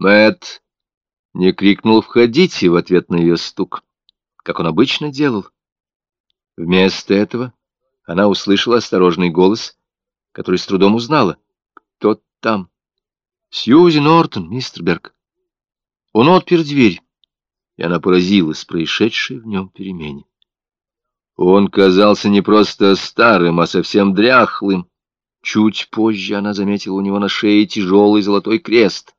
Мэтт не крикнул «Входите!» в ответ на ее стук, как он обычно делал. Вместо этого она услышала осторожный голос, который с трудом узнала. «Кто там?» «Сьюзи Нортон, мистер Берг». Он отпер дверь, и она поразилась происшедшей в нем перемене. Он казался не просто старым, а совсем дряхлым. Чуть позже она заметила у него на шее тяжелый золотой крест.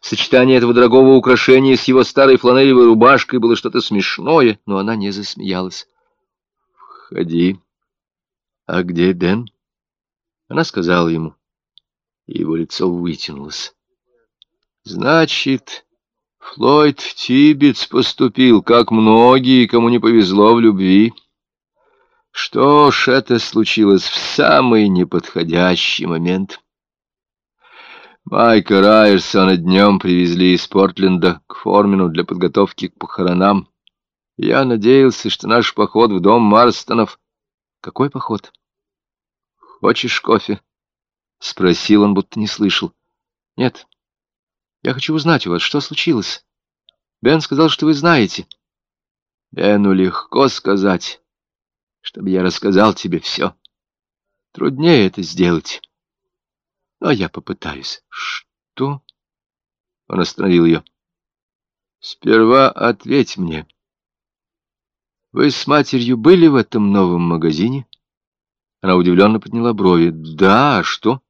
Сочетание этого дорогого украшения с его старой фланелевой рубашкой было что-то смешное, но она не засмеялась. «Входи. А где Дэн?» Она сказала ему, и его лицо вытянулось. «Значит...» Флойд Тибетс поступил, как многие, кому не повезло в любви. Что ж, это случилось в самый неподходящий момент. Майка Райерсона днем привезли из Портленда к Формину для подготовки к похоронам. Я надеялся, что наш поход в дом Марстонов... Какой поход? Хочешь кофе? Спросил он, будто не слышал. Нет. Я хочу узнать у вас, что случилось. Бен сказал, что вы знаете. Бену легко сказать, чтобы я рассказал тебе все. Труднее это сделать. Но я попытаюсь. Что? Он остановил ее. Сперва ответь мне. Вы с матерью были в этом новом магазине? Она удивленно подняла брови. Да, а что?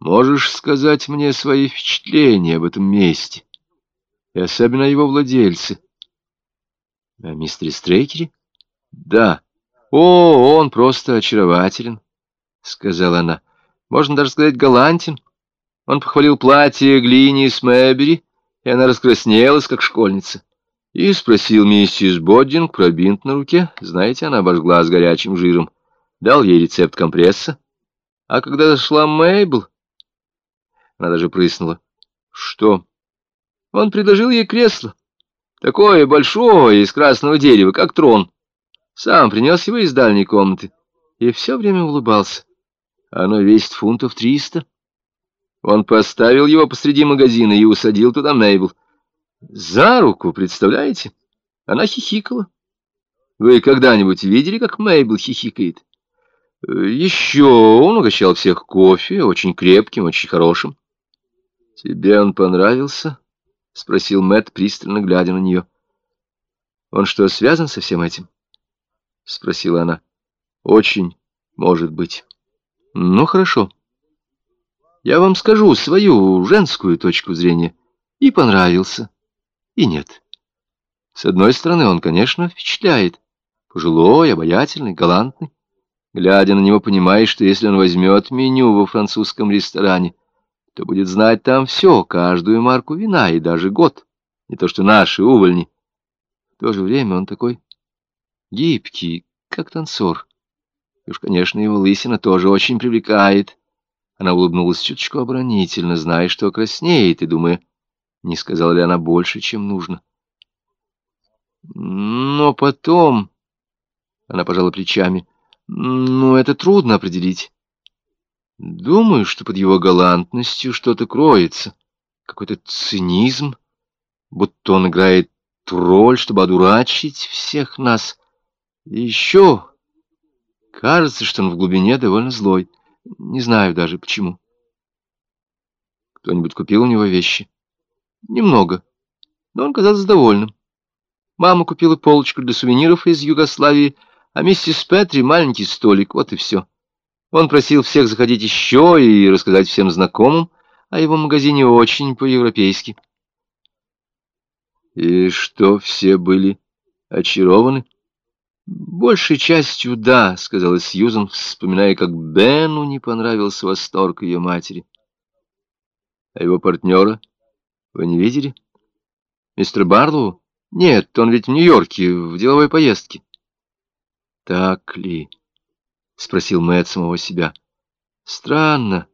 Можешь сказать мне свои впечатления об этом месте? И особенно его владельцы. О мистере Стрейкере? Да. О, он просто очарователен, сказала она. Можно даже сказать галантен. Он похвалил платье Глини с Мэбери, и она раскраснелась, как школьница. И спросил миссис Боддинг про бинт на руке. Знаете, она обожгла с горячим жиром. Дал ей рецепт компресса. А когда зашла Мейбл, она даже прыснула. Что? Он предложил ей кресло. Такое большое, из красного дерева, как трон. Сам принес его из дальней комнаты. И все время улыбался. Оно весит фунтов триста. Он поставил его посреди магазина и усадил туда Мейбл. За руку, представляете? Она хихикала. Вы когда-нибудь видели, как Мейбл хихикает? Еще он угощал всех кофе, очень крепким, очень хорошим. «Тебе он понравился?» — спросил Мэтт, пристально глядя на нее. «Он что, связан со всем этим?» — спросила она. «Очень, может быть. Ну, хорошо. Я вам скажу свою женскую точку зрения. И понравился, и нет. С одной стороны, он, конечно, впечатляет. Пожилой, обаятельный, галантный. Глядя на него, понимаешь, что если он возьмет меню во французском ресторане, то будет знать там все, каждую марку вина и даже год. Не то что наши увольни. В то же время он такой гибкий, как танцор. И уж, конечно, его лысина тоже очень привлекает. Она улыбнулась чуточку оборонительно, зная, что краснеет, и думая, не сказала ли она больше, чем нужно. Но потом... Она пожала плечами. Ну, это трудно определить. Думаю, что под его галантностью что-то кроется. Какой-то цинизм, будто он играет роль, чтобы одурачить всех нас. Еще кажется, что он в глубине довольно злой. Не знаю даже почему. Кто-нибудь купил у него вещи? Немного, но он казался довольным. Мама купила полочку для сувениров из Югославии, а миссис Петри — маленький столик, вот и все. Он просил всех заходить еще и рассказать всем знакомым о его магазине очень по-европейски. И что, все были очарованы? Большей частью да, сказала Сьюзан, вспоминая, как Бену не понравился восторг ее матери. А его партнера вы не видели? Мистер Барлоу? Нет, он ведь в Нью-Йорке, в деловой поездке. Так ли? — спросил Мэтт самого себя. — Странно,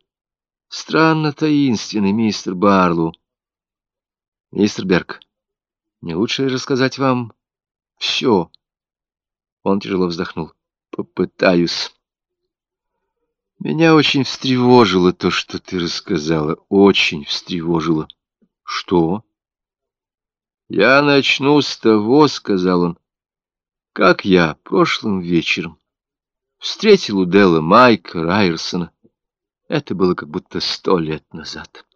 странно таинственный мистер Барлоу. — Мистер Берг, не лучше рассказать вам все? Он тяжело вздохнул. — Попытаюсь. Меня очень встревожило то, что ты рассказала. Очень встревожило. Что? Я начну с того, — сказал он, — как я прошлым вечером встретил у Делла Майка Райерсона. Это было как будто сто лет назад.